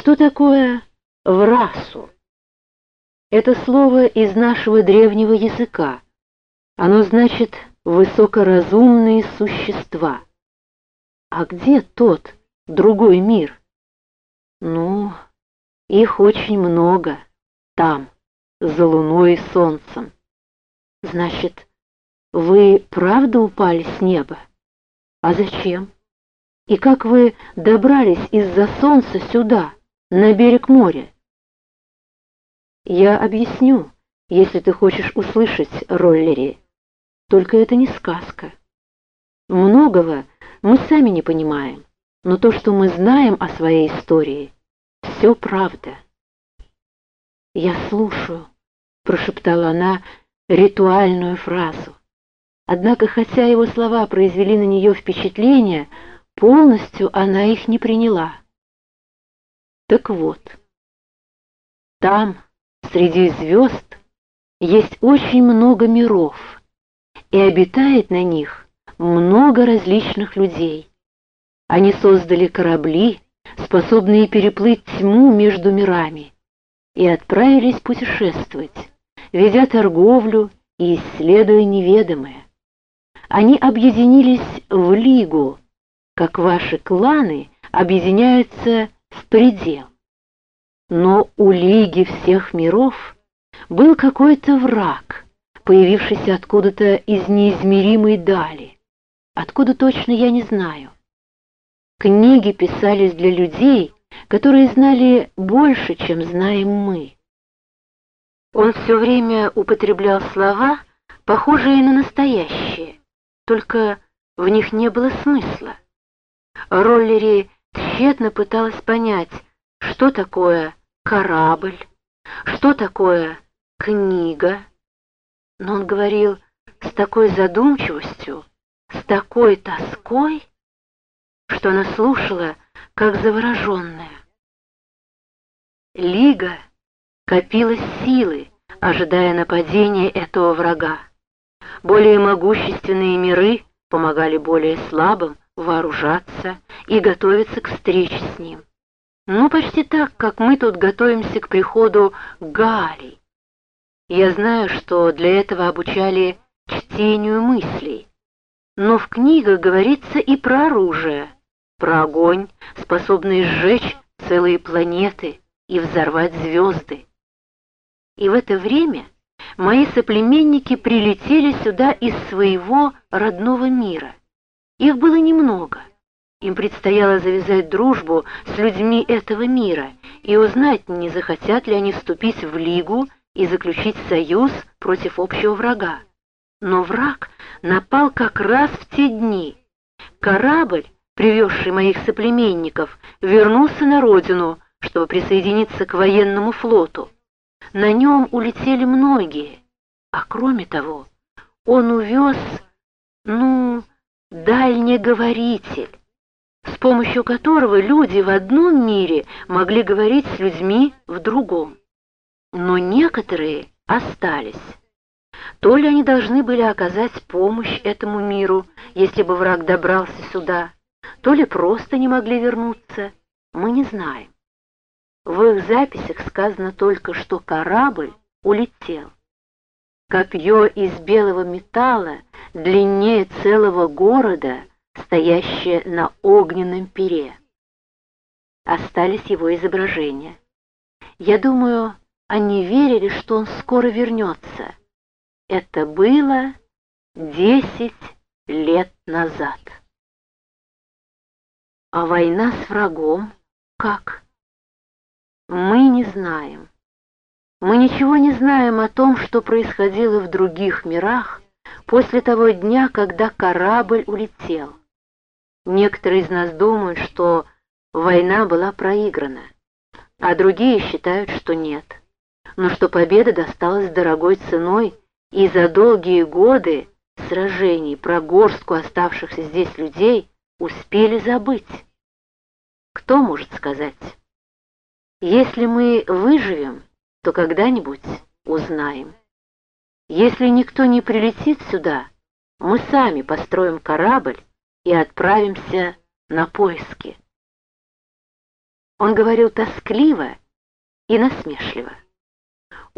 Что такое «врасу»? Это слово из нашего древнего языка. Оно значит «высокоразумные существа». А где тот, другой мир? Ну, их очень много там, за луной и солнцем. Значит, вы правда упали с неба? А зачем? И как вы добрались из-за солнца сюда, на берег моря? Я объясню, если ты хочешь услышать, Роллери. Только это не сказка. Многого мы сами не понимаем, но то, что мы знаем о своей истории, все правда. «Я слушаю», — прошептала она ритуальную фразу. Однако, хотя его слова произвели на нее впечатление, полностью она их не приняла. Так вот, там, среди звезд, есть очень много миров, и обитает на них много различных людей. Они создали корабли, способные переплыть тьму между мирами, и отправились путешествовать, ведя торговлю и исследуя неведомое. Они объединились в лигу, как ваши кланы объединяются предел. Но у лиги всех миров был какой-то враг, появившийся откуда-то из неизмеримой дали. Откуда точно я не знаю. Книги писались для людей, которые знали больше, чем знаем мы. Он все время употреблял слова, похожие на настоящие, только в них не было смысла. Роллери тщетно пыталась понять, что такое корабль, что такое книга. Но он говорил с такой задумчивостью, с такой тоской, что она слушала, как завороженная. Лига копила силы, ожидая нападения этого врага. Более могущественные миры помогали более слабым вооружаться и готовиться к встрече с ним. Ну, почти так, как мы тут готовимся к приходу Гаали. Я знаю, что для этого обучали чтению мыслей, но в книгах говорится и про оружие, про огонь, способный сжечь целые планеты и взорвать звезды. И в это время мои соплеменники прилетели сюда из своего родного мира. Их было немного. Им предстояло завязать дружбу с людьми этого мира и узнать, не захотят ли они вступить в лигу и заключить союз против общего врага. Но враг напал как раз в те дни. Корабль, привезший моих соплеменников, вернулся на родину, чтобы присоединиться к военному флоту. На нем улетели многие, а кроме того, он увез, ну, дальнеговоритель, с помощью которого люди в одном мире могли говорить с людьми в другом. Но некоторые остались. То ли они должны были оказать помощь этому миру, если бы враг добрался сюда, то ли просто не могли вернуться, мы не знаем. В их записях сказано только, что корабль улетел. Копье из белого металла длиннее целого города, стоящее на огненном пере. Остались его изображения. Я думаю, они верили, что он скоро вернется. Это было десять лет назад. А война с врагом как? Мы не знаем. Мы ничего не знаем о том, что происходило в других мирах после того дня, когда корабль улетел. Некоторые из нас думают, что война была проиграна, а другие считают, что нет, но что победа досталась дорогой ценой и за долгие годы сражений про горстку оставшихся здесь людей успели забыть. Кто может сказать? Если мы выживем, то когда-нибудь узнаем. Если никто не прилетит сюда, мы сами построим корабль и отправимся на поиски. Он говорил тоскливо и насмешливо.